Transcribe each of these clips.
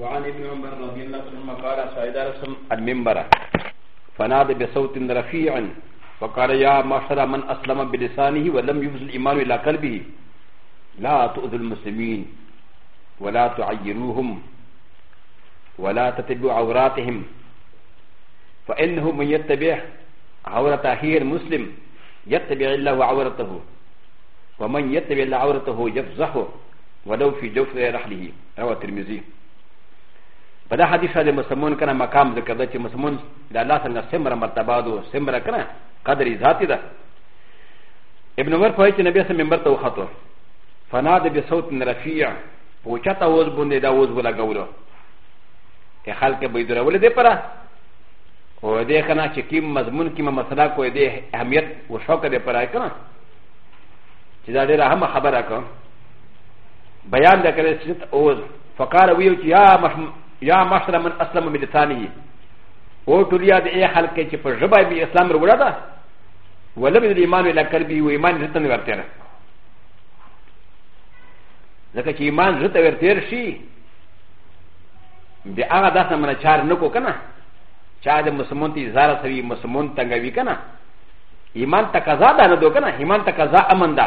وعن ابن عمر رضي الله عنهما قال سعيد رسم المنبر فنادى بصوت رفيع فقال يا معشر من اسلم بلسانه ولم يبز الايمان الى قلبه لا تؤذوا المسلمين ولا تعيروهم ولا تتبعوا عوراتهم فانه من يتبع عورة هي المسلم يتبع الله عورته ومن يتبع الله عورته يفزحه ولو في جوف رحله رواه الترمذي په دا حدیث سره مسلمان کنه مقام ذکر ده چې مسلمان د الله څنګه سمره مرتبه دو سمره کنه قدر ذاتی ده ابن عمر په چې نبی سم منبر ته وخته فناد بصوت رفيع پوچتا وز باندې دا وز ولا غولو ته خلک به درول دي پره او دې کنه چې کیم مضمون کیمه مسله کو دې اهمیت او شوق دې پره کنه چې دا ډیره هم خبره کوم بيان ده كده سجد اوز فقال ويو يا محمد يا مشر من اسلم من لسانه او توليا ده اي خلق كي پر جبا بي اسلام رولا ده ولم يدر ايمان الى قلبي و ايمان زتن ورتر لکه چې ایمان زړه ته ورتیر شي بیا هغه داسې منه چار نه کو کنه چا د مسلمان ته اظهار سوي مسلمان تنګوي کنه ایمان تقاضا ده نه دو کنه ایمان تقاضا امن ده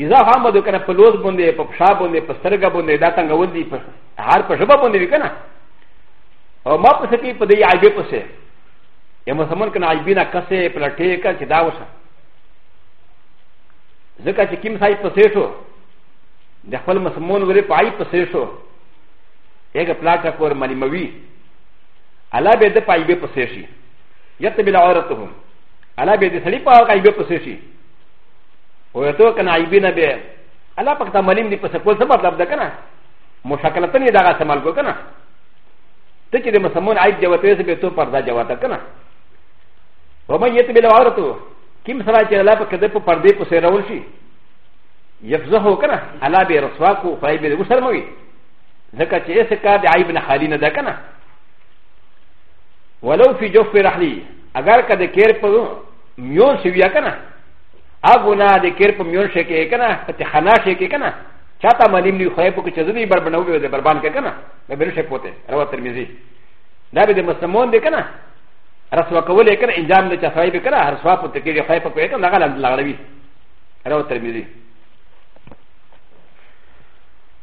اذا هم بده کنه په لوز باندې په پښا باندې په سترګه باندې دا څنګه ول دي په هر په ژبه باندې وکنه او ما په سکی په دې عیب په سه یا مسلمان کنه عیبینا کسه په لټه کا چې دا وسه ځکه چې کیم صاحب په سه شو د خپل مسلمان ورې په عیب په سه شو هغه پلاټه کور ملموي الله به د پایبه په سه شي یتبل عورتهم الله به د سړي په هغه عیب په سه شي و ي ت و ك ن ا ي ب ي ن ب ي الله پاک ته معلوم دي په سکول څه مطلب ده کنه مشکلت نه دغه سمال کو کنه ته چې د مسلمان عیب دی وته سه به تو پردا جواته کنه و مې یت بل عورتو کیم سره چې الله پاک دې په پردې په سره ول شي یفزه کنه الله به رسوا کو خدای به دې شرموي ځکه چې اسه کا د عیب نه خالی نه ده کنه ولو فی جوف رحلی اگر کده کیر په میون شویا کنه اغو نه د کیر په میون شي کې کنه په تخنا شي کې کنه چاته معلوم نه خو په کې چې زدي بربنو وي د بربان کې کنه به بل شي پوته روا ترمذی دا به د مسلمان دی کنه رسوا کولې کنه انجام د چا صاحب کنه هر سوا پوته کې خو په کې کنه لغه لغړوي روا ترمذی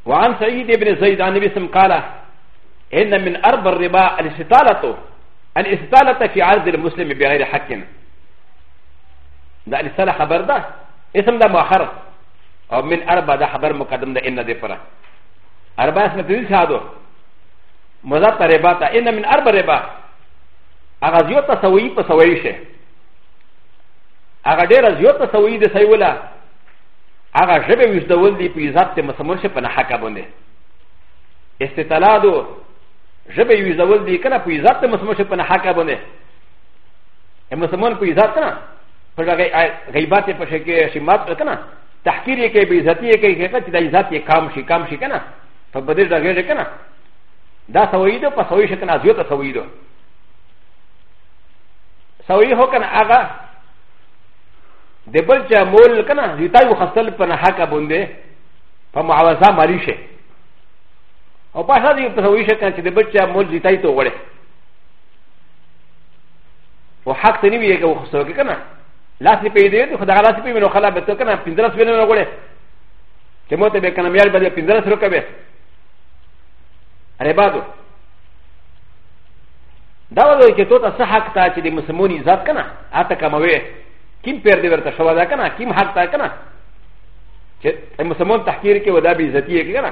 وعن سعيد بن زيد عن النبي سم قال ان من ارض الربا الاستطاله الاستطاله في عرض المسلم بغير حق دا رساله خبر ده اسم ده مؤخر او من اربع ده خبر مقدم ده ان ده پرا اربع اسم تدل شهادو مضاف ربا تا ان من اربع ربا اغا زیو تسویی پا سویی شه اغا دیر زیو تسویی ده سیولا اغا جبه ویزدول دی پی ذات ته مسمون شه پا نحکا بنده استطلاع دو جبه ویزدول دی کنا پی ذات ته مسمون شه پا نحکا بنده هم مسلمان په عزت کنه په غیبت په شي کې شمات کنه تحقیر یې کوي بې عزتي یې کوي هغه چې د عزت یې کام شي کام شي کنه په بدې ډګر کنه دا سوي ده په سوي شکنه ازیو ته سوي ده سوي هو کنه هغه د بل چا مول کنه یتای وخصل په نه حق باندې په معاوضه مالي شي او په هغه دې په سوي شکنه چې د بل چا مول یتای ته وړي و حق ته نیوی یې وخصو کې کنه لاس یې پیدا دی خو دا لاس یې پیمنو خلا به ته کنه پندرس وینه نه غوړې چې مو ته به کنه میار به پندرس رو کوي اره بادو دا وایي چې تو ته څه حق ته چې د مسلمانۍ عزت کنه اته کموي کیم پیر دی ورته شو دا کنه کیم حق ته کنه چې مسلمان تحقیر کې ودا به عزت یې کنه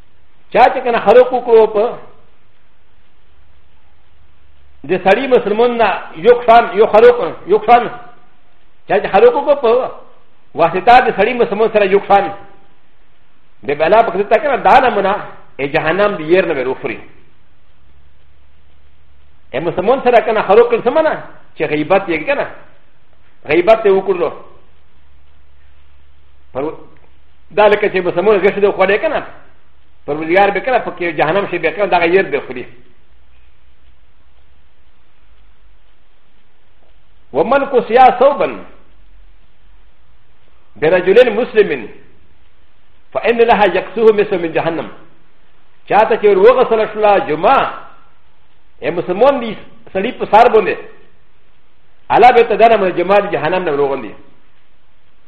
چا چې کنه خلق وکړو په د سړی مسلمان نه یو خان یو خلق یو خان چا چې خلق وکړو په واسطه د سړی مسلمان سره یو خان به بلا پکې تا کنه دا نه منا ای جهنم دی ير نه وروفري ای مسلمان سره کنه خلق کړ سمنا چې غیبت یې کنه غیبت یې وکړلو دا لکه چې مسلمان غشي د خوړې کنه پر ویار به کنه پکې جهنم شي به کنه دا غیر به خوري ومن کو سیا صوبن برجلين مسلمين فان لها يكسوه مثل من جهنم چاته چې روغه سره شلا جمعه ا مسلمان دي سړي په سار باندې علا به تدرم جمعه جهنم نه روغندي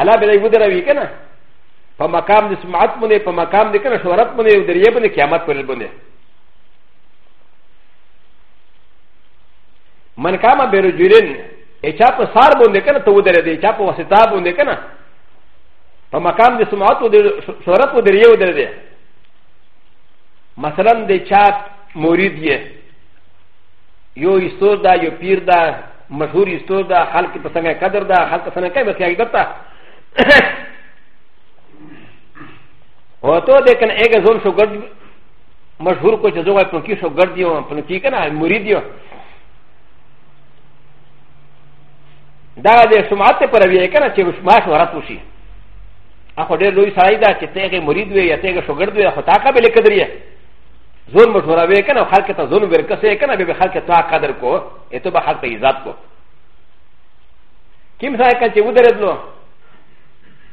الله به دې ودروي کنه په مقام د سمعت باندې په مقام د کنه شهرت باندې او دریا باندې قیامت پر باندې من کاما برجلن اچا په سار باندې کنه ته ودرې دې اچا په واسطه باندې کنه په مقام د سمعت او د شهرت او دریا ودرې دې مثلا د چا مرید یې یو استوز دا یو پیر دا مشهور استوز دا خلق په سمه قدر دا خلق سمه کوي بس یې ګټه او ته دې کنه هغه زون شو ګرځي مشهور کو چې زوغه په کې شو ګرځي او په کې کنه مرید یو دا د سمعت پر وی کنه چې ماش ورات وشي اخو ډېر لوی سړی دا چې تېغه مرید وي یا تېغه شوګرد وي خو تا قابل قدر یې زون مشورا وی کنه خلق ته زون ورکسه کنه به خلق ته قدر کو اته به خلق ته عزت کو کیم ځای کچ ودرېدلو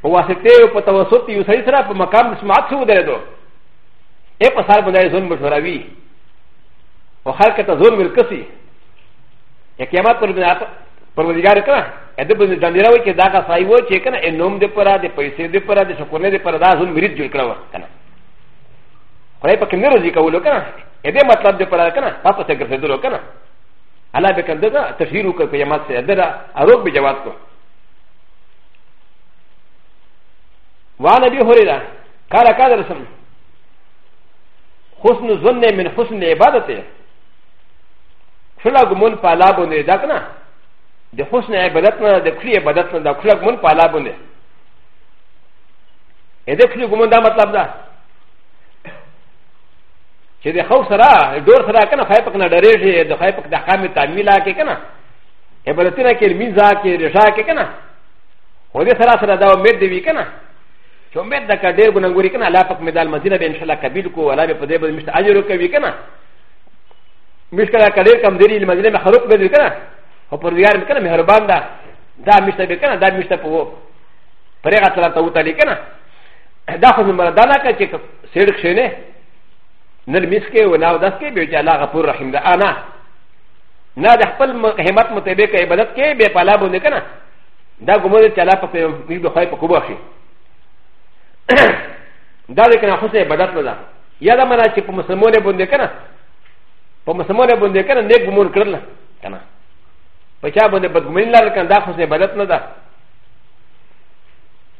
په واسطه او په توسط یو سړي سره په مقام د سماعت څو درېدو اے په سر باندې ځون مشوروي او خلک ته ځون ورکسي یا قیامت پر بنات پر ودیګار کړه اې د بنځ دندره وي چې دا کا سای وو چې کنه انوم دې پره دې پیسې دې پره دې شکونه دې پره دا ځون مرید جوړ کړو کنه خدای په کې نه روزي کولو کنه اې دې مطلب دې پره کنه په پسې ګرځېدلو کنه الله به کنده دا تفسیر وکړ په یمات سره دره اروک به جواب کو وعن ابي هريره قال قال رسم حسن ظن من حسن عبادته شلا ګمون په الله باندې دا کنه د حسن عبادت نه د کلی عبادت نه دا شلا ګمون په الله باندې اې دې کلی ګمون دا مطلب ده چې د خوف سره ډور سره کنه خای پک نه ډریږي د خای پک د احکام تعمیلا کې کنه عبادتونه کې میزا کې رشا کې کنه هو دې سره سره دا امید دی وی کنه چې امید د کډې ګنګوري کنه الله پک مدال مدینه به ان شاء الله قبول کو ولا به پدې به مشت اجر کوي کنه مشکل کډې کم دی مدینه به خروق به کنه او پر دیار کنه مهربان ده دا مشت به کنه دا مشت په پرېغه سره ته وته لیکنه دا خو نمبر دا نه کړه چې سړ کښېنه نرمیس کې و نه داس کې به چې الله غفور رحیم ده انا نه د خپل همت مطابق عبادت کې به پالا باندې کنه دا ګمو چې الله په دې د خای په کوبه شي دا د کنه خو سه عبادت نه ده یا دا منا چې په مسلمانې باندې کنه په مسلمانې باندې کنه نیک ګمو کړل کنه په چا باندې بدګمین لار کنه دا خو سه عبادت نه ده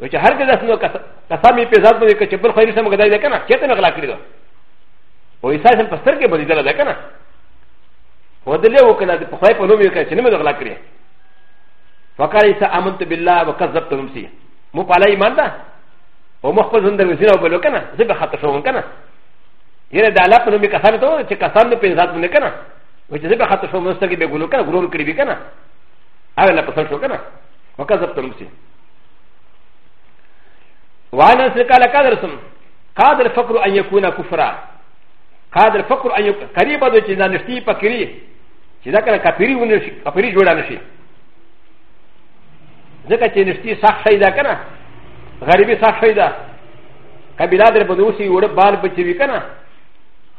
و چې هر کله سنو قسم یې په ذات باندې کې چې بل خو یې سم غدای ده کنه چې ته غلا کړی ده او ایسا سم پستر کې بدی ده کنه و دې له وکړه د خدای په نوم یې کړ چې نه مې غلا کړی فقال ایسا امنت بالله وکذبت نفسي مو په لای ایمان ده او مخ په زنده وسینه وبلو کنه زه به خاطر شوم کنه یره د الله په نوم کې قسم ته چې قسم په ذات باندې کنه و چې زه به خاطر شوم نو ستګي به ګلو کنه ګلون کړی به کنه هغه نه پسند شو کنه وکذب تم سي وانا سکال قادر سم قادر فقر ان يكون كفرا قادر فقر ان يكون قريبا دو چیزا نشتی پکری چیزا کنه کپری ونشی کپری جوړا نشی ځکه چې نشتی سخت شي دا کنه غریبی سخت شي دا قبیله در بدوسی وړ بال بچی وی کنه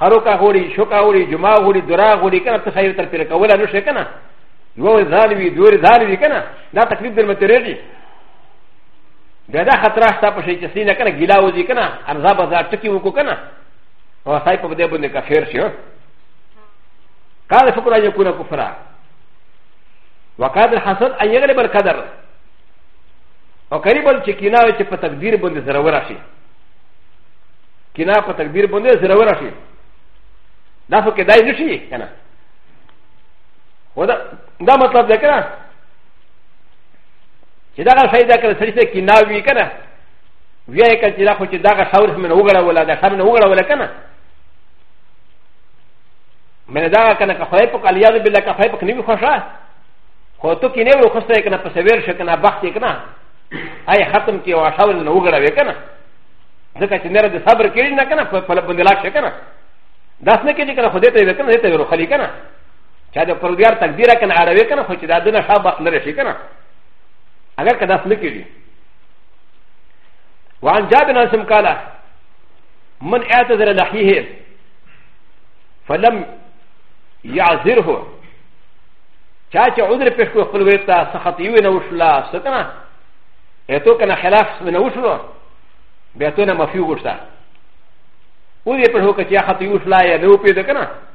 هروکا هوری شوکا هوری جمعه هوری درا هوری کنه ته خیر تر پیر کوله نو شي کنه دوه ورځې ځان وي دوه ورځې ځان وي که نه دا تکلیف در متېرېږي بیا دا خطر شته په شي چې سینه که نه ګیلا وځي که نه ارزا به ځا ټکي وکړو که نه او سای په دې باندې کافر شي قال فکر ان يكون كفرا وقاد الحسد ان يغلب القدر او قريبا چې کینا چې په تقدیر باندې ضرور شي کینا په تقدیر باندې ضرور شي دا فکر دای نشي کنه و دا دا مطلب ده کنه چې دا غا شاید کړه سړی ته کې نا وی کنه ویا کړه چې دا خو چې دا غا شاور هم نه وګړه ولا دا شاور نه وګړه ولا کنه من دا کنه که خدای په کالیاذ بالله که خدای په کني خوښه خو ته کې نه و خو سره کنه په سویر شو کنه بخت کنه هاي ختم کې او شاور نه وګړه وی کنه ځکه چې نه د صبر کړی نه کنه په لبندلاک شي کنه داس نه کېږي کنه خدای ته وی کنه دې ته ورو خلی کنه چې دا پرودګار تقدیر کنه اړوي کنه خو چې دا دنه ښه وخت لري شي کنه اگر کدا سن کېږي وان جابر بن اسم قال من اعتذر لحيه فلم يعذره چا چې عذر پېښ کړو خپل وې ته سخت یو نه وشلا ستنه اته کنه خلاف نه وشلو بیا ته نه مفي وګښتا و دې په هو کې چې خط یو وشلا یا نه و پیدا کنه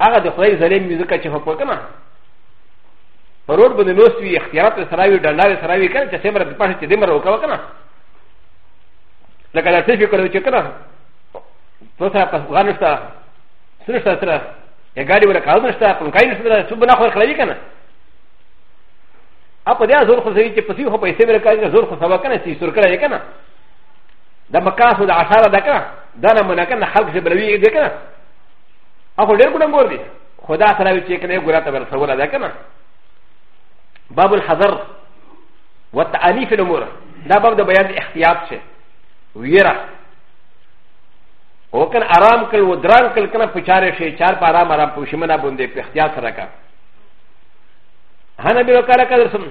هغه د خدای ظلم وي ځکه چې حکم کنه په روډ باندې لوست وي اختیارات سره وي ډنډار سره وي کنه چې سمره د پښه چې دمر وکاو کنه لکه دا ټریفیک کړو چې کنه تو سره په غان نشته سره سره سره یا ګاډي ولا کاو نشته په کای نشته سره سب نه خور خلوي کنه اپ دې زور خو زوی چې پسې خو پیسې ورکړي زور خو سبا کنه چې سر کړی کنه دا مکان خو د عشاره ده کنه دا نه منه کنه خلق چې بلوي دې کنه هغه ډېر ګډم ګور دي خدا سره وی چې کنه ګورا ته ورسوله ده کنه باب الحذر والتعريف الامور دا باب د بیان احتیاط شه ویرا او کنه آرام کړ و دران کړ کنه پچاره شي چار په آرام آرام پوښمنه باندې په احتیاط سره کا هنه به وکړه کړم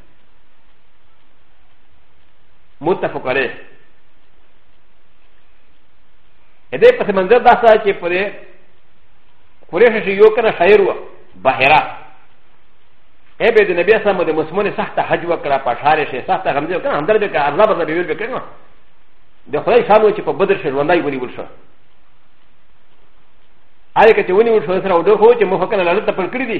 متفق عليه هذا پس منظر دا سا چه پر قريش شي يو کنه خير و بحرا اے بے دے نبی اسلام دے مسلمان سخت حج وکړه په شهر شي سخت غمزه کنه اندر به کنه عذاب به ویل وکړه د خدای شانو چې په بدر شهر وندای ونی ول شو آیا که چې ونی ول شو سره وډو خو چې مخ کنه لړ ته پر کړی دي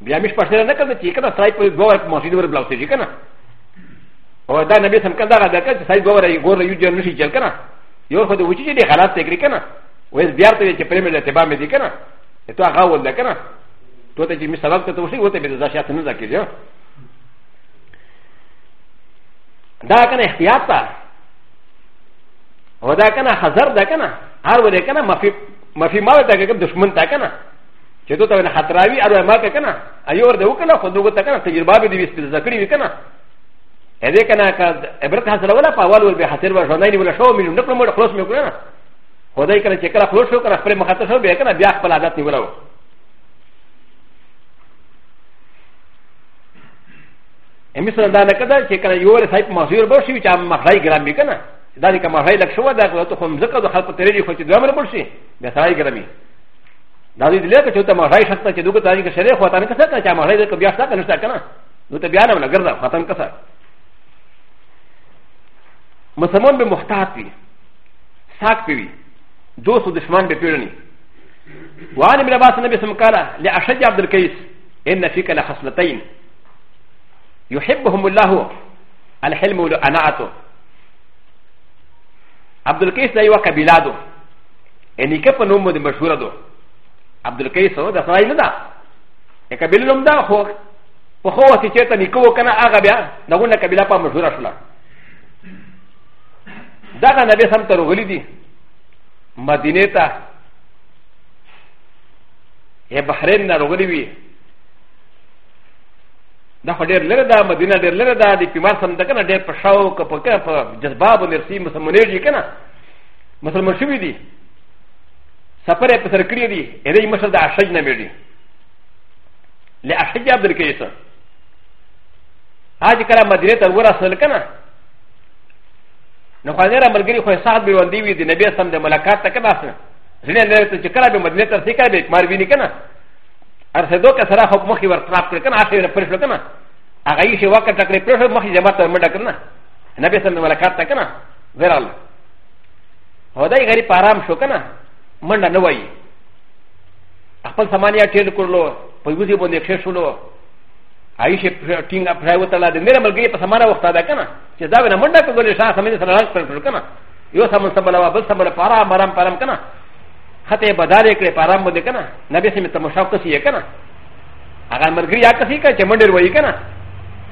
بیا مش پښتنه نه کړم چې کنه سړی په دوه ورځې مسجد ور بلاو سي کنه او دا نبی سم کنه دا دا کنه سړی دوه ورځې ګور یو جن نشي چل کنه یو خو د وچی چې غلط تګری کنه وې بیا ته چې پرې مې له تبا مې دي کنه ته هغه ول ده کنه ته ته چې مې سلام ته وشي وته به دا شات نه ځکه جو دا کنه احتیاط تا او دا کنه حذر ده کنه هر ولې کنه مفي مفي ما ته کنه دشمن تا کنه چې دوی ته خطراوي او ما ته کنه ایو ور دی وکړه خو دوی ته کنه تجربه به دې وسته ذکرې وکنه هذا كان عبرت حاصل ولا فاول ولا بحاصل ولا شونين ولا شو من نقل مر خلاص مكنا هذا كان شكل خلاص شو كان خبر مخاطر شو بيكنا بيا خبر عادات نورو مثلا دا نه کده چې کنه یو ور صاحب مزور به شي چې مخای ګرام به کنه دا دې کوم مخای لک شو دا خو ته هم زکه د خلق ترې خو چې دوه مر پړ شي به صاحب ګرامي دا دې لکه چې ته ما راي شته چې دوی ته راځي چې شریخ وطن کسه کړه چې ما راي دې بیا شته کنه شته کنه نو ته بیا نه نه ګرځه وطن کسه مسلمان به محتاط وي ساک پیوي دوست او دشمن به پیړني وعن ابن عباس النبي صلى الله عليه وسلم قال لأشج عبد القيس إن فيك لخصلتين يحبهم الله الحلم والأناعة عبد القيس لا يوقع بلاده ا ن ي ك ا ب ن و م د م ش ه و ر د و عبد القيس و د س ا ي ن د ا ي ك ب ل ن م د ا خو په خو وسي چې ته نيکو کنه هغه بیا دغونه قبيله په مشهور شولا دغه نبی سم تر غلي دي مدینه ته یا بحرین نه راغلی وي دا خو ډېر لرې ده مدینه ډېر لرې ده د پیمار سم ده که نه ډېر په شاو که په که په جذبه باندې رسي مسلمانېږي که نه مسلمان شوی دی سفر یې په سر کړی دی اې دې مشر د اشج نه میډي له اشج عبد الکیس هاج کله مدینه ته ورسول کنه نو خو نه را ملګری خو صاحب به وندی وی دی نبی سم د ملاقات ته کنه اسنه ځنه نه ته چې کله به مدینه ته سیکا به کمار ویني کنه ارسدو که سره حکم مخي ور خراب کړ کنه اخر پر شو کنه هغه یې شي وکړه ټکړې پر شو مخي جماعت منډه کنه نبی سم د ملاقات ته کنه ورال او دای غریب آرام شو کنه منډه نه وای خپل سامان یا ټیل کړلو په وزي باندې ښه شولو عايشه ټینګ اپ راو ته لاده مېره ملګری په سماره وخت دا کنه چې دا ونه منډه کوله شاه سمې سره راځ پر کنه یو سمون سبل وا بل سبل پارا مرام پرم کنه خته بدل کړې پارا مو دې کنه نبی سمې ته مشاوق سی کنه هغه ملګری یا کسي کا چې منډه وای کنه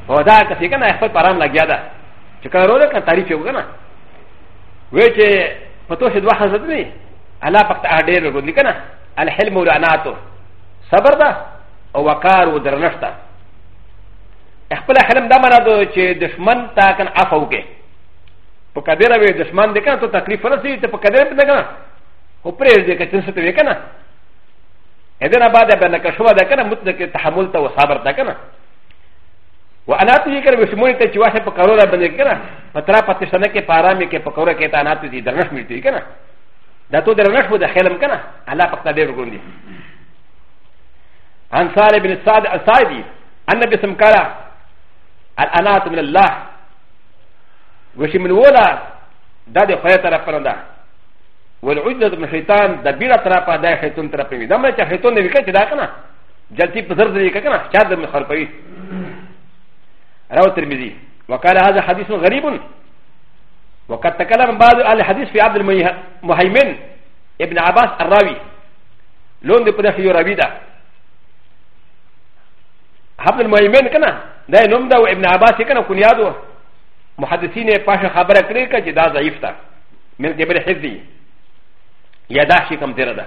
او دا کسي کنه خپل پرام لګیا ده چې کارو ده کنه تعریف یو کنه وی چې په تو شي دوه حضرت نه الله پاک ته ډېر ورغود لیکنه الحلم ولعناتو صبر ده او وقار و درنښت ده خپل حلم دا معنا ده چې دشمن تا کن عفو کې په کبیره وی دشمن دې کنه ته تکلیف ورسې ته په کبیره نه کنه خو پرې دې کې څه ته وی کنه اذن بعد بنك شو ده کنه مطلق تحمل ته وصبر ده کنه و انا تو ذکر به شمول ته چې واسه په کروره باندې کنه په ترا په تشنه کې په آرامي کې په کوره کې ته انا تو دې درنښ ملتي کنه دا تو درنښ و د خیلم کنه الله پاک ته ډېر ګوندي عن سالم بن سعد السعدي ان النبي سم قال الانات من الله وشي من ولا دا د خدای طرف پر ده والعجله من شیطان د بیره طرف ده شیطان طرف نه ده مې چې شیطان نه وکړي دا کنه جلتی په زر زری کنه چار د مخر پوي راو ترمذی وقال هذا حديث غريب وقد تكلم بعض اهل الحديث في عبد المهيمن ابن عباس الراوي لون دي قد في راوي ده عبد المهيمن كنا ده نوم ده وابن عباس كنا كنيادو محدثين باشا خبره كري كا جدا ضعيف ده من قبل حفظي يداشي كم تيرا ده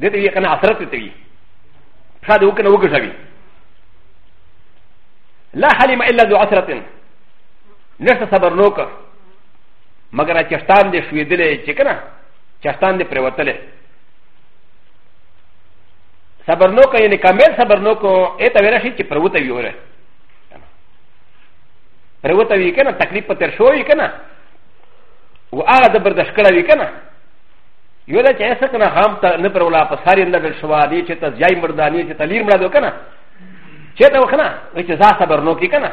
دې ته یې کنه اثرت ته وي شاد وکنه وګښوي لا حلم الا ذو عثرت نشته صبر نوک مگر چشتان دې شویدلې چې کنه چشتان دې پریوتلې صبر نوک یعنی کامل صبر نوک اته ویل شي چې پروته وي وره پروته وي کنه تکلیف په تر شوې کنه و هغه د برداشت کړه وي کنه یو دا چې ایسا کنه خام ته نه پر ولا په ساری لګل شوا دی چې ته ځای مردانی چې تلیر مړه دو کنه چې ته وکنه وای چې ځا صبر نو کی کنه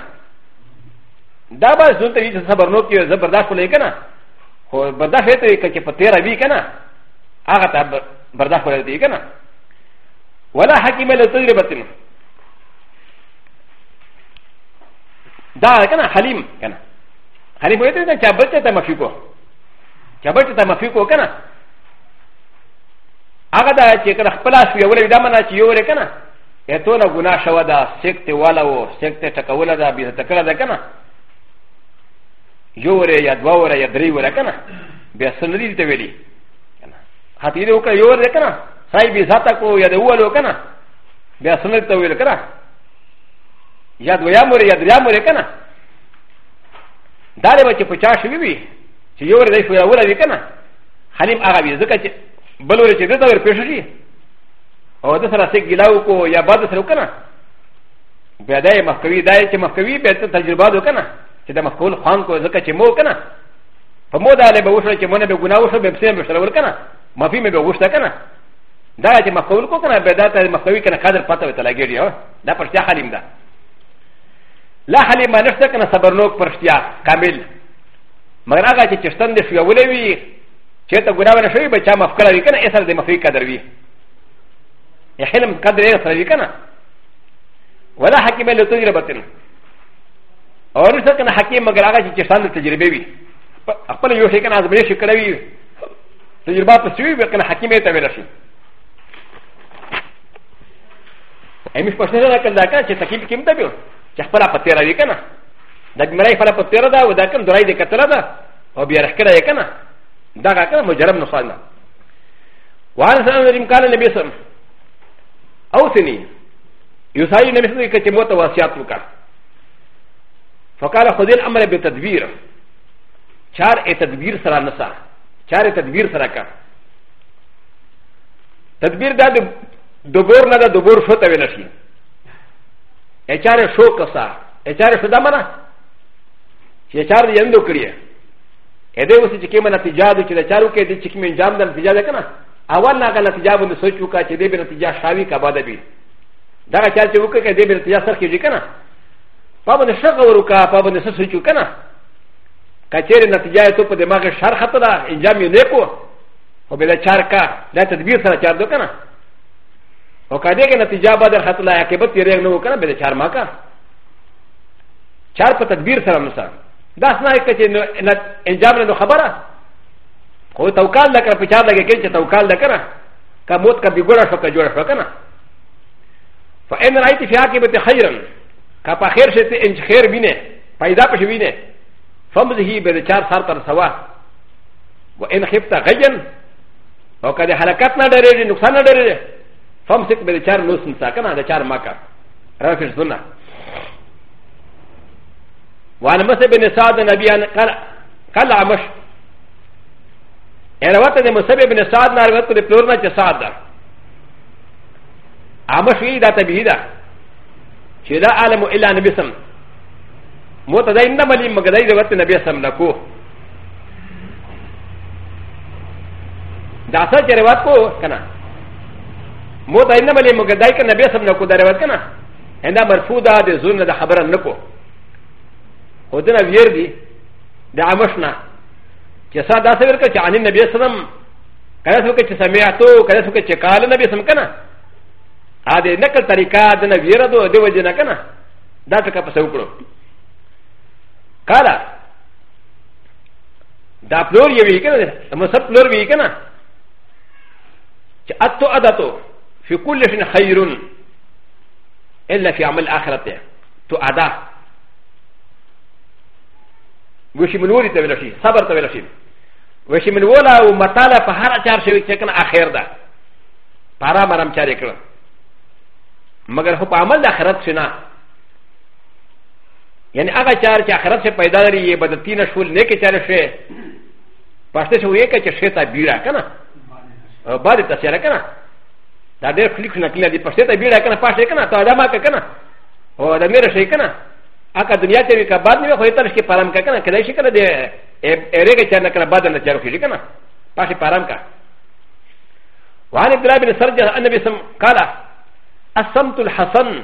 دا به زون ته چې صبر نو کی زبرداشت ولې کنه خو برداشت ته کې چې په تیر وی کنه هغه ته برداشت ولې دی کنه ولا حکیم له تجربتن دا کنه حلیم کنه حلیم وایته چې بچته مفیکو چې به چې ته مفیق وکنه هغه دا چې کله خپل شو یو لري دا منه چې یو لري کنه یا ټول ګناه شو دا سکت والا وو سکت ټکول دا به تکړه ده کنه یو لري یا دوا وره یا درې وره کنه بیا سندري ته ویلي کنه هتی دې وکړه یو لري کنه صاحب ذات کو یا دې ولو کنه بیا سندري ته ویل کنه یا دویا مور یا دریا مور کنه دا له چې پچا شوی وي چې یو ورځ یې ولا وی کنه حلیم هغه وی ځکه چې بل ورځ چې دته ور پېښ شي او د سره څه ګلاو کو یا باد سره کنه بیا دای مخکوي دای چې مخکوي به ته تجربه دو کنه چې د مخکول خوان کو ځکه چې مو کنه په مو دا له به وشو چې مونږ به ګناه وشو به سم بشره ور کنه مفي مې به وشته کنه دا چې مخکول کو کنه به دا ته مخکوي کنه قدر پته وته لګیږي دا پرتیا حلیم ده لا حلی ما نشته کنه صبرنوک پرشتیا کامل مگر هغه چې چشتن دې شو ولې وی چې ته ګناه نه شوی بچا مف کړی کنه اثر دې مفی قدر وی حلم قدر یې سره وی کنه ولا حکیم له تجربتن او نشته کنه حکیم مگر هغه چې چشتن دې تجربه وی خپل یو شي کنه ازمنه شي کړی وی تجربه پسوی وی کنه حکیم ته ویل شي ا م ش پ ش ن ه ر ا ك ن د ا ك ن چې تکلیف کې مده بیو چې خپل په تیر وی کنه د بیماری خپل په تیر دا و دا کوم درای دې کتل دا او بیا رخکړه یې کنه دا کا کنه مجرب نه خالنه وان سلام ریم قال نبی سم او سنی یوسای نبی سم کې چې مو ته وصیت وکړه فقال خذ الامر بتدبیر چار ا تدبیر سره نسا چار ا تدبیر سره کا تدبیر دا دبور نه ده دبور شو ته ویل شي اچاره شو کسا اچاره شو دا منه چې اچاره یې اندو کړی ا دې اوس چې کیمه نتیجه ده چې دا چارو کې دې چې کیمه انجام ده نتیجه ده کنه اول هغه نتیجه باندې سوچ وکړه چې دې به نتیجه شاوي کا باده بي دا چا چې وکړه کې دې به نتیجه سر کېږي کنه په باندې شغه ورکا په باندې سر سوچ کنه کچېره نتیجه ته په دماغ شر خطر انجام یې نه کو و بلا چارکا دا تدبیر سره چار دو کنه او کدی که نتیجه به در خطلا عاقبت یې رنګ نو کنه بلا چار ما کا چار په تدبیر سره نو سره دا اسنه کې چې انجام نه خبره خو توکال لکه په چار لګی کې چې توکال لکه که موت کا بګوړه شو که جوړه شو کنه فإن رأيت في عاقبة خيرا كفا خير شيء إن خير بينه فإذا بشوينه فمزهي بذكار سارتر سواه و ان خفت غيا او که د حرکت نه ډېرېږي نقصان نه ډېرېږي فمسک به د چار نوس نسا که نه د چار مکه رافش سنه وعن مسلم بن سعد نبي ان قال قال عمش انا وقت ان مسلم بن سعد نار وقت ان بلورنا چه سعد ده عمش وی دا تبیه ده چه لا عالم الا نبي سم موت ده انما لي مقدر ده وقت نبي سم لکو دا اصل چې روایت کو کنه مو دا نه ملي مګدای کنه نبی سم نه کو دا روایت کنه اندا مرفوع ده د زون نه خبره نه کو او دنا ویر دی د عمشنا چې سا دا څه ورکړه چې ان نبی سلام کله څه کې چې سمعتو کله څه کې چې قال نبی سم کنه ا دې نقل طریقه د نه ویره دو دی وجه نه کنه دا څه کا پسو کړو قال دا پلور یې وی کنه دا مصب پلور وی کنه چې اتو ادتو فی کل شین خیرون الا فی عمل اخرته تو ادا وشي منوري ته ویل شي صبر ته ویل شي وشي من ولا او مطالعه په هر چار شوی چې کنه اخر ده پارا مرام چارې کړم مګر هو په عمل د اخرت شنه یعنی هغه چار چې آخرت شه پیدا لري یې بدتی نه شول نه کې چار شي پښته شو یې کې چې شي ته بیره کنه باندې تاسو را کنه دا ډېر کلیک نه کړی دی پښته ته بیره کنه پښته کنه ته دا ما کنه او دا مې راشي کنه اګه دنیا ته وی کا بعد نه خو یې تر شي پرم کا کنه کله شي کنه دې اره کې چار نه کنه بعد نه چار شي کنه پښته پرم کا وعن عبد الله بن سرجه النبي سم قال الصمت الحسن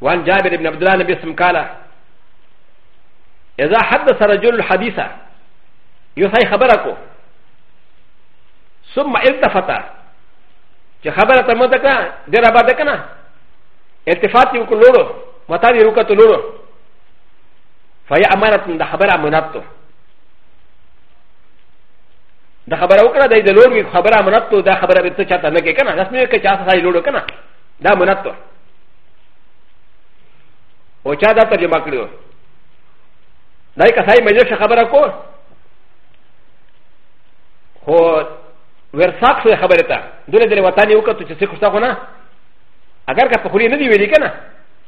وعن جابر بن عبد الله النبي صلى الله عليه وسلم قال اذا حدث رجل الحديث يصحي خبركو ثم التفت چې خبره ته مده کړه ډېر آباده که نه التفات یې وکړو لوړو متان یې وکړو لوړو فیا امانت د خبره امانت ته د خبره وکړه د لوړ وي خبره امانت ته دا خبره به ته چاته نه کې که نه رسمي که چا سره لوړو که نه دا منطق او چا دا ترجمه کړو دا یې کسای مجلس خبره کو خو ورساک سره خبره تا دله دله وطن یو کته چې څه خوستا خو نه اگر که په خوري نه دی ویلي کنه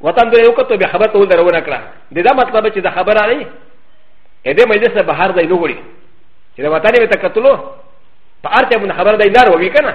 وطن دله یو کته به خبره ته درونه کړه د دا مطلب چې دا خبره نه ا دې مجلس ته بهر دی نه وړي چې وطن یې ته کتلو په ارته باندې خبره دی نه وروي کنه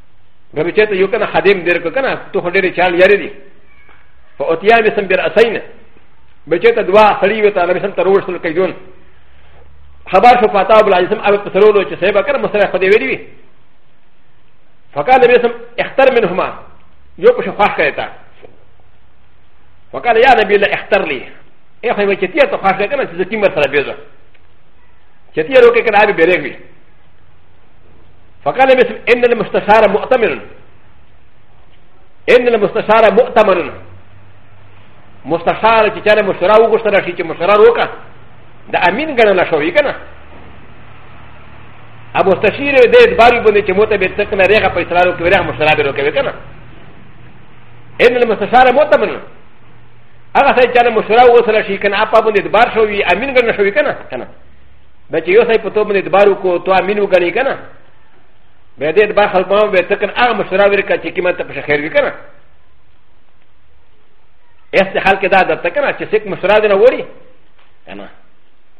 غو چې ته یو کنه خادم دیر کو کنه ته هډې چال یاري دي په اوتیا مې سم بیر اساین به چې ته دوا سړی وي ته لمسم تر ورسل کې جون خبر شو فاتا ابو العزم او تسرولو چې سبا کر مسره خدای ویلی وي فقال نبی سم اختر منهما یو په شفاخ کړی تا وقال يا نبي لا اختر لي اي خو چې تیه ته خاص کنه چې زکیم سره بیزه چې تیه روکه کنه ابي بیرګ وي فقال مثل ان المستشار مؤتمر ان المستشار مؤتمر مستشار چې چاره مشوره وغوښتل شي چې مشوره وکړه د امین ګڼل شوی کنه ابو تشیر د اعتبار باندې چې موته به تک نه ریغه په اسرائیل کې ورغه مشوره به وکړي کنه ان المستشار مؤتمر هغه څه چې مشوره وسره شي کنه اپا باندې اعتبار شوی امین ګڼل شوی کنه کنه به چې یو ځای په توب باندې ادبار وکړو تو امین وګڼي که نه به دې ادبار خلقان به تکن هغه مشوره ورکړه چې قیمت ته په خیر وي که نه است حال کې دا درته که نه چې څوک مشوره دې نه وړي که نه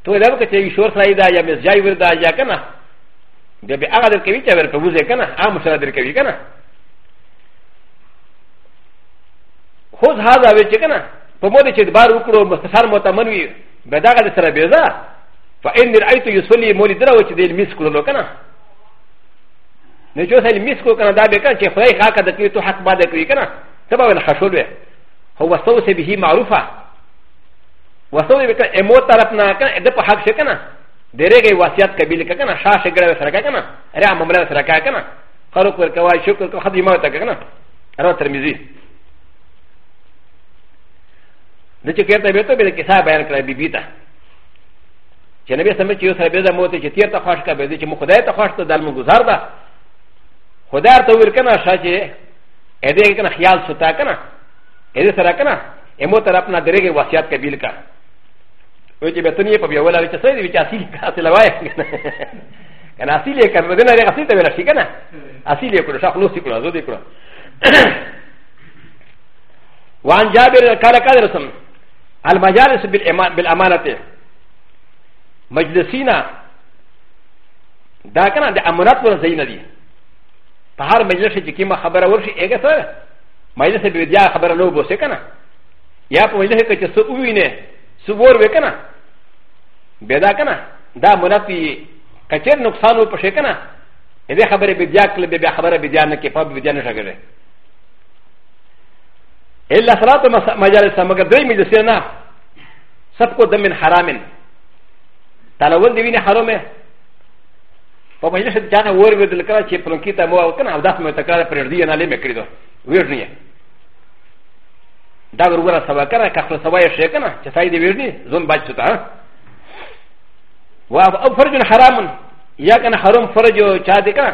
تو دا وکړه چې شور سړی دا یا مزجای ور دا یا که نه بیا به هغه درکوي چې ورته وځي که نه هغه مشوره درکوي که نه خود هذا وچ کنه په موده چې بار وکړو مستثار متمن وي به دغه د سره بيزا فإن رأيت يصلي مولي درا وچ دې مس کړو نو کنه نه جو سل مس کو کنه دا به کنه چې خدای خاکه د کړی تو حق باندې کړی کنه تبا ول خشول وي هو وسو سه به معروفه وسو به کنه امو طرف نه کنه د په حق شه کنه ډېرېږي وصیت قبیل ک کنه شاه شه ګره سره کنه را ممله سره کنه خرو کور کوي شکر کو خدمت کنه را ترمذی نه چې کېرته به ته به کیسه بیان کړه بیبي ته چې نبی سمې چې یو سره به زموږ ته چې تیر ته خوښ کا به دې چې مو خدای ته خوښ ته دل مو گزار ده خدای ته ور کنه شا چې اې دې کنه خیال ستا کنه اې دې سره کنه امو تر خپل درېږي وصیت قبیل کا و چې به تنې په بیا ولا چې سړي چې اصلي کا اصل وای کنه اصلي یې کړو دې نه لري اصلي ته ولا شي کنه اصلي یې کړو شخص نو سې کړو زه دې کړو وعن جابر قال قال رسم المجالس بالامانه مجلسينا دا كان د امانات ور زين دي په هر مجلس کې کیما خبره ورشي هغه سره مجلس به بیا خبره نو بوسه کنه یا په مجلس کې چې څو وینه څو ور وکنه به دا کنه دا منافي کچر نقصان و پښه کنه دې خبره به بیا کله به خبره به بیا نه کې په بیا نه شګره الا صلاه مجالس مگر درې مجلس نه سب کو دم من حرام تلول دی وینه حرامه په مجلس کې جانه ور ودل کړه چې پلونکی ته مو او کنه او داس مې تکرار پر دې نه لې مکړې دو ویرنی دا ورغره سوا کړه که خپل سوا یې شي کنه چې ساي دې ویرنی زون بچ ته وا او فرج حرام یا کنه حرام فرج چا دې کنه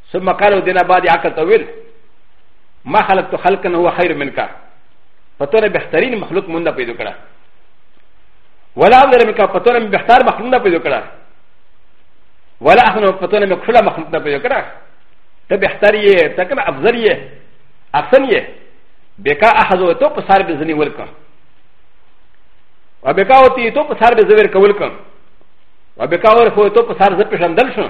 ثم قال ودنا بعد عقل طويل ما خلقت خلقا هو خير منك فتونا بهترين مخلوق من ده پیدا کړه ولا افضل منك فتونا بهتر مخلوق ده پیدا کړه ولا احسن فتونا مخلوق مخلوق ده پیدا کړه ته بهتر یې ته کنه افضل یې احسن یې بکا احذو تو په سر به زنی ورکم و بکا وتی تو په سر به زویر کول کم و بکا ور خو تو په سر زپشندل شم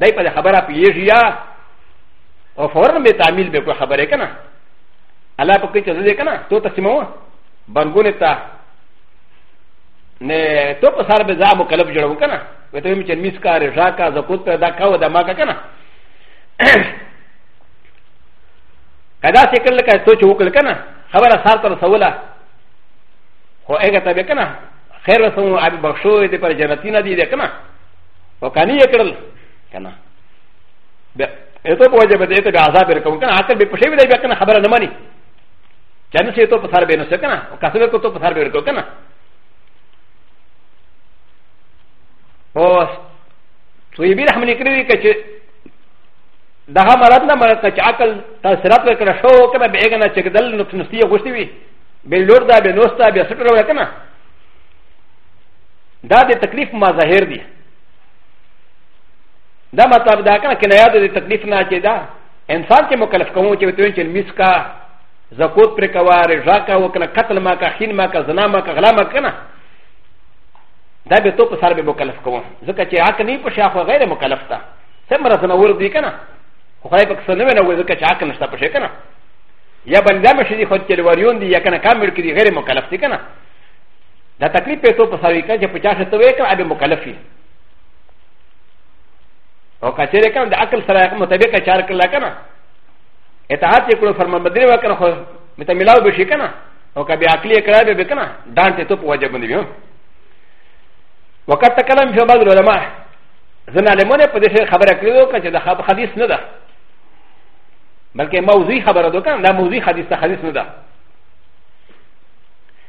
دای په خبره پیږي یا او فورن به تعمیل به کو خبره کنه الله په کې چې زده کنه تو ته سمو بنګونه تا نه تو په سر به ځا مکلف جوړو کنه وته می چې میس کار رضا کا زکوت پر دا کاو د ما کا کنه کدا څه کړل کا تو چې وکړ کنه خبره سار تر سواله خو هغه ته به کنه خیر رسول ابي بخشو دې پر جنتي نه دي دې کنه او کني یې کړل کنه به اته په وجه به دې ته عذاب ورکوم کنه اته به پښې وی دی کنه خبره نه مانی چنه سي ته په سر به نه سکنه او کسبه کو ته په سر به ورکو کنه او سوی بیر هم نکړی وی کچ دغه مراد نه مراد کچ عقل تاثیرات ورکړه شو کنه به کنه چې دل نو نستی غوښتي وی به لور دا به نوستا به سټر وکنه دا د تکلیف مظاهر دي دا مطلب دا کنه کنه یاد د تکلیف نه چې دا انسان چې مکلف کوم چې وتوین چې میس کا زکوت پر کوار ژاکا وکنه قتل ما کا خین ما کا زنا ما کا غلا ما کنه دا به تو په سر به مکلف کوم ځکه چې حق نه په شاخ غیر مکلف تا سم رسنه ور دي کنه خو خدای په څه نه ونه وځي چې حق نشته په شي کنه یا بنده مشه دي خو چې وریون دي یا کنه کامل کړي غیر مکلف دي کنه دا تکلیف پیتو په ساوی کړه چې په چا شته وې کړه ابي مکلف وي او کچېره کړه د عقل سره مطابق چار کړل کنه اطاعت یې کړو فرمان بدري وکړه خو مته ملاو به شي کنه او کبي عقلي کړه به کنه دان ته ته په وجه باندې وي وقت تکلم فی بعض العلماء زنا لمونه په دې خبره کړو چې دا حدیث نه ده بلکې موضوعي خبره ده کنه دا موضوعي حدیث ته حدیث نه ده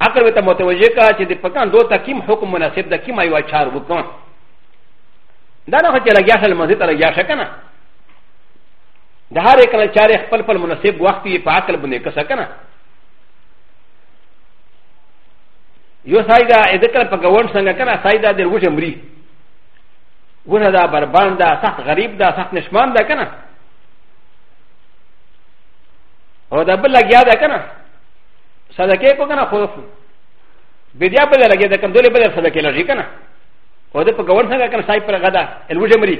عقل به ته متوجه کا چې د پکان دو ته کیم حکم مناسب ده کیم ایوا چار وکم دا نه چې لګیا شل مزه ته لګیا شک نه د هر یک نه چارې خپل خپل مناسب وخت یې په عقل باندې کسه کنه یو سایدا اذکر په ګوند څنګه کنه سایدا د وجه مری ونه دا بربان دا سخت غریب دا سخت نشمان دا کنه او دا بل لګیا دا کنه صدقه کو کنه خو بدیا په لګي د کم دولې په صدقه لږی کنه او د په ګور څنګه کنه صاحب پر غدا الوجه مري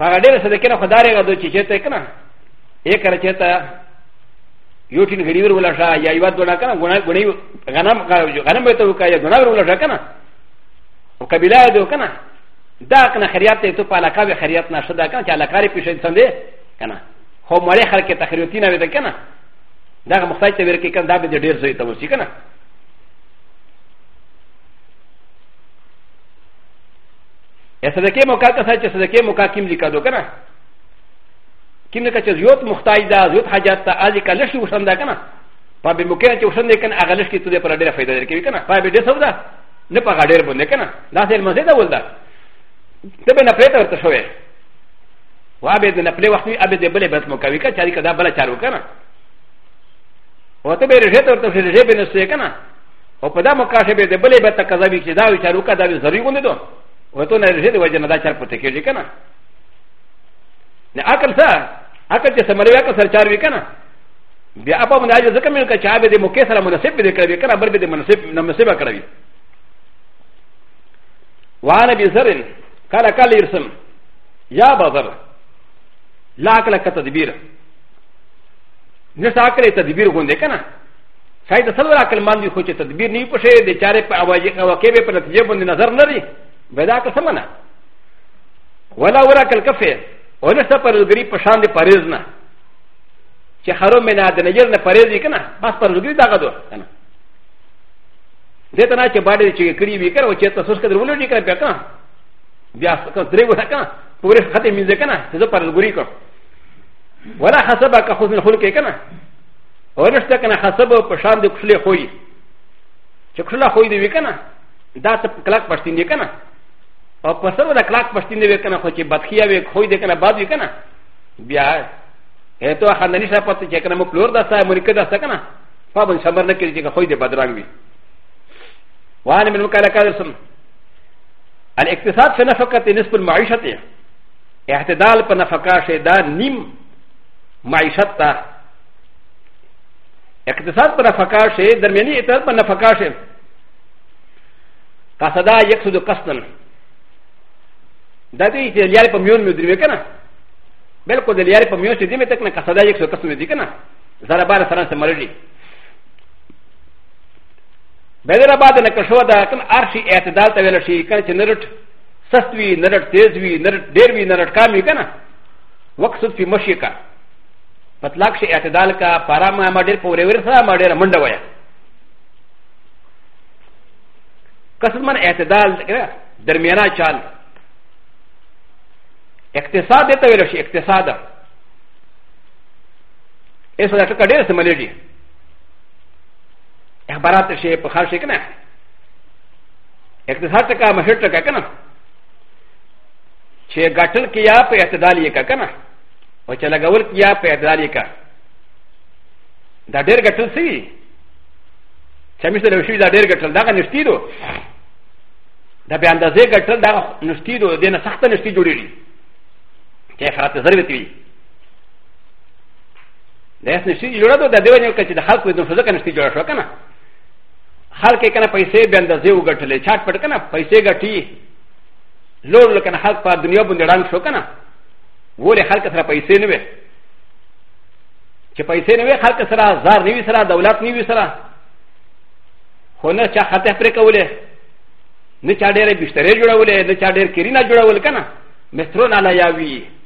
هغه ډېر صدقه نه خدای غدو چې چته کنه یې کړ چې ته یو ټین غړي ور ولا شا یا یو دوه کنه ګنا ګنی غنم غنم به ته وکا یا ګنا ور ولا شا کنه او قبیله دې کنه دا کنه خریات ته ته په علاقه به خریات نشه دا کنه چې علاقه لري پښې څنګه کنه هو مړې خلک ته خریوتی نه ویده کنه دا مختاج ته ورکی کنه دا به ډیر زوی ته وسی کنه یا صدقه موقع کا سچ صدقه موقع کیم لیکا دو کنه کیم نه کچ زیوت مختاج دا زیوت حاجت ته اځی کله شو وسند کنه په به موقع چې وسند کنه اغلش کی ته پر ډیر فائدہ درکې کنه په به ډیر سودا نه په غډیر باندې کنه دا سر مزه دا ولدا ته به نه پېټ ورته شوې و ا ب د نپلې وخت وي ا ب د بلې بس مو کوي که چاري که دا بله چارو کنه او ته به رژې ته ورته رژې به نسوې کنه او په دا مکاشه به د بلې به تقاضا وي چې دا وي چارو که دا وي ضروري غوندې دو او ته نه رژې د وجه نه دا چار پته کېږي کنه نه عقل سره عقل چې سملوي عقل سره چار وي کنه بیا اپا من اجازه ځکه مې که چا به د موقع سره مناسب به کړی کنه بل به د مناسب نه مناسب کړی وانه بي زرن قال قال يرسم يا بذر لا عقل كتدبير نسا عقل تدبير غندي كنا سيد سلور عقل مان دي خوش تدبير ني پشه دي چاره پا واقع بي پا نتيجه بند نظر نري بدا عقل سمنا ولا ورا عقل كفه ونسا پر الگري پشان دي پاريز نه چه خرو منا د نجر نه پاريز دي كنا بس پر الگري دا غدو كنا دته نه چې باندې چې کړی وی کړو چې تاسو څه کړو ولې کړی پکا بیا څه درې ولا کنه پورې خطه مینځه کنه چې زه پر لګوري کوم ولا حسب کا خو نه خلک کنه ورشته کنه حسب په شان د کښلې خوې چې کښلا خوې دی وکنه دا ته کلاک پښتین دی کنه او په سره د کلاک پښتین دی وکنه خو چې بدخیا وې خوې دی کنه باد وکنه بیا هته خندنی صاحب پته چې کنه مو پلور دا صاحب ملک دا څه کنه فابن شمر نه کړي چې خوې دی بدرنګ وي وانه من مکاله کار سم الاقتصاد في نفقة نصف المعيشة اعتدال په نفقه شي دا نیم معیشت ته اقتصاد په نفقه شي درمیاني اعتدال په نفقه شي قصدا یقصد قصدا دا دی چې لیارې په میون مې درې کنه بالکل د لیارې په میون چې دې مې تک نه قصدا یقصد قصدا دي کنه زره بار سره سمرلي بدر بعد نه کښو دا کن ارشي اعتدال ته ویل شي کنه چې نرټ سست وي نرټ تیز وي نرټ ډیر وي نرټ کم وي کنه وقصد فی مشی کا پتلاک شي اعتدال کا پارا ما ما ډیر پورې ور سره ما ډیر منډه وای قصد من اعتدال درمیانا چال اقتصاد ته ویل شي اقتصاد ایسا دا ټکا ډیر سملې دي اخبارات شي په خاص شي کنه اقتصاد ته کا مشر ټکا کنه چې غټل کیا په اعتدال یې کا کنه او چې لګول کیا په اعتدال یې کا دا ډېر غټل سی چې مې سره شوی دا ډېر غټل دا نشتی دو دا به اندازې غټل دا نشتی دو دینه سخت نشتی جوړیږي چې فرات ضرورت وي د اس نشي جوړه ده د دیو نه کچې د خلکو د فزکه نشي جوړه شو کنه خلک کنه پیسې به اندازې وګټلې چاټ پټ کنه پیسې ګټي لوړ لکنه خلک په دنیا باندې ډان شو کنه وره خلک سره پیسې نه وي چې پیسې نه وي خلک سره زار نیوي سره دولت نیوي سره خو نه چا خطه پرې کولې نه چا ډېرې بشترې جوړولې نه چا ډېر کرینا جوړول کنه مسترونه لا یاوي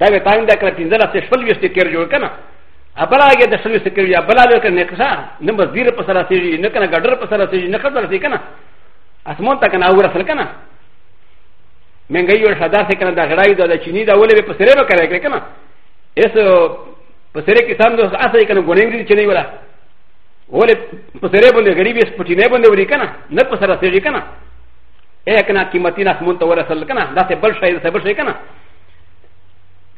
دا به تایم دا کړه پنځه لسه شپږ ویشت کېر جوړ کنه ابلا هغه د شل ویشت کېر یا بلا لوي کنه نقشه نه وزیر په سره سي نه کنه ګډر په سره سي نه خبر سي کنه اسمون ته کنه اور اصل کنه منګي ور شدا سي کنه دا غړای دا چيني دا ولې په سره به کړی کنه اس په سره کې سم دوه اسې کنه ګونې دي چيني ولا ولې په سره باندې غریب اس پټینه باندې وري کنه نه په سره سي کنه اے کنا قیمتی ناس مون ته ورسل کنا دا څه بل شای څه بل شای کنا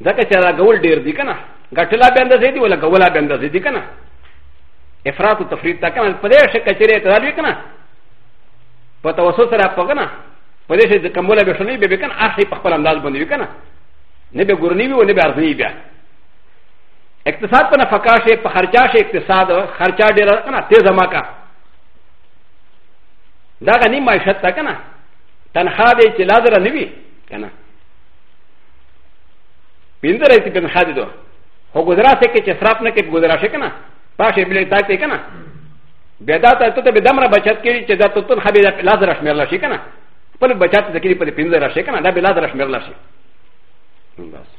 ځکه چې دا ګول ډیر دی کنا ګټلا به اندازې دی ولا ګولا به اندازې دی کنا افراط او تفریط تا کنا په دې شکه چې ته دا کنا په توسط سره په کنا په دې چې کومه به شنی به کنا اخی په خپل انداز باندې کنا نه به ګورنی وي نه به ارزنی بیا اقتصاد په نفقه شي په خرچه شي اقتصاد خرچه ډیر کنا تیزه ما کا دا غني معیشت تا کنه تنخواه دې چې لا زره نه وي کنه پنځه ورځې تنخواه دې دوه خو ګذرا سه کې چې صرف نه کې ګذرا شي کنه پاشه بلې تا کې کنه بیا دا ته ته به دمره بچت کړي چې دا ته تن خبي لا زره شمیر لا شي کنه خپل بچت ذکر په پنځه را شي کنه دا به لا زره شمیر لا شي بس